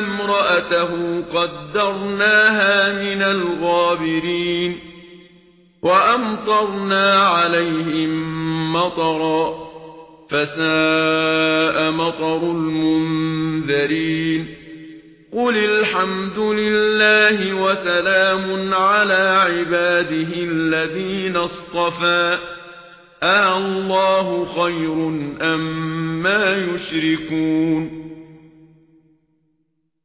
امرأته قدرناها من الغابرين وأمطرنا عليهم مطرا فساء مطر المنذرين قل الحمد لله وسلام على عباده الذين اصطفى آه أَاللَّهُ خَيْرٌ أَمَّا أم يُشْرِكُونَ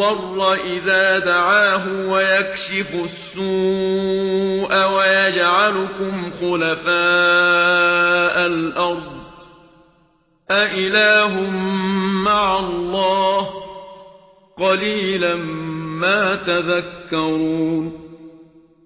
الضر إذا دعاه ويكشف السوء ويجعلكم خلفاء الأرض أإله مع الله قليلا ما تذكرون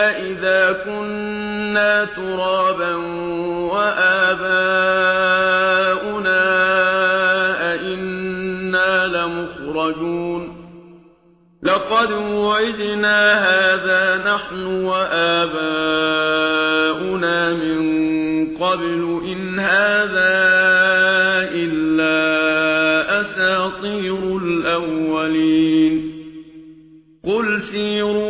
أَإِذَا كُنَّا تُرَابًا وَآبَاؤُنَا أَإِنَّا لَمُخْرَجُونَ لَقَدْ وَعَدْنَا هَذَا نَحْنُ وَآبَاؤُنَا مِنْ قَبْلُ إِنْ هَذَا إِلَّا أَسَاطِيرُ الْأَوَّلِينَ قُلْ سِيرُوا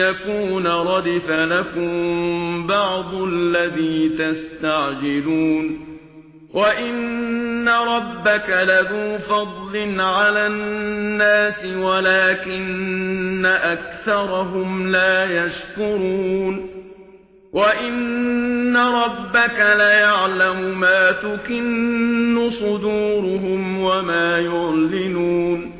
يكون ردف لكم بعض الذي تستعجلون وإن ربك لذو فضل على الناس ولكن أكثرهم لا يشكرون وَإِنَّ رَبَّكَ لَيَعْلَمُ مَا تُكِنُّ صُدُورُهُمْ وَمَا يُعْلِنُونَ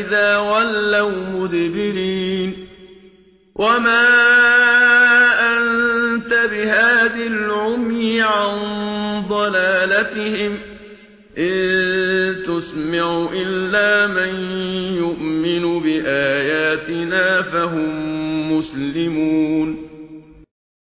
إذا ولوا مدبرين وما أنت بهاد العمي عن ضلالتهم إن تسمع إلا من يؤمن بآياتنا فهم مسلمون